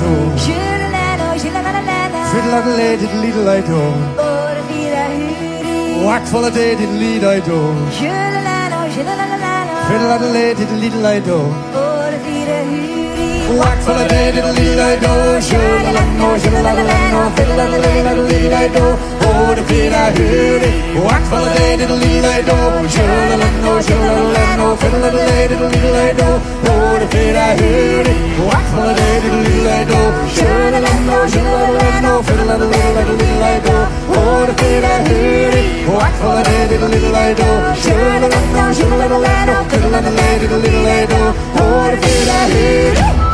do. Fiddle a lady little I do. Whack for a day little I do. Fiddle a lady little I do. Whack for a day little I do. Shoulda la no, shoulda la la no. Fiddle a little I do. Oh, the feet I heard it. Whack for a day little I do. Shoulda la no, shoulda la no. Fiddle a little I do. Oh, the feet I heard it. Whack for a day little I do. Shoulda la no, shoulda la no. Fiddle a little I do. Oh, the feet I heard it. Whack for a day little I do. Shoulda la no, shoulda la no. Fiddle a little I do. Oh, the feet I heard it.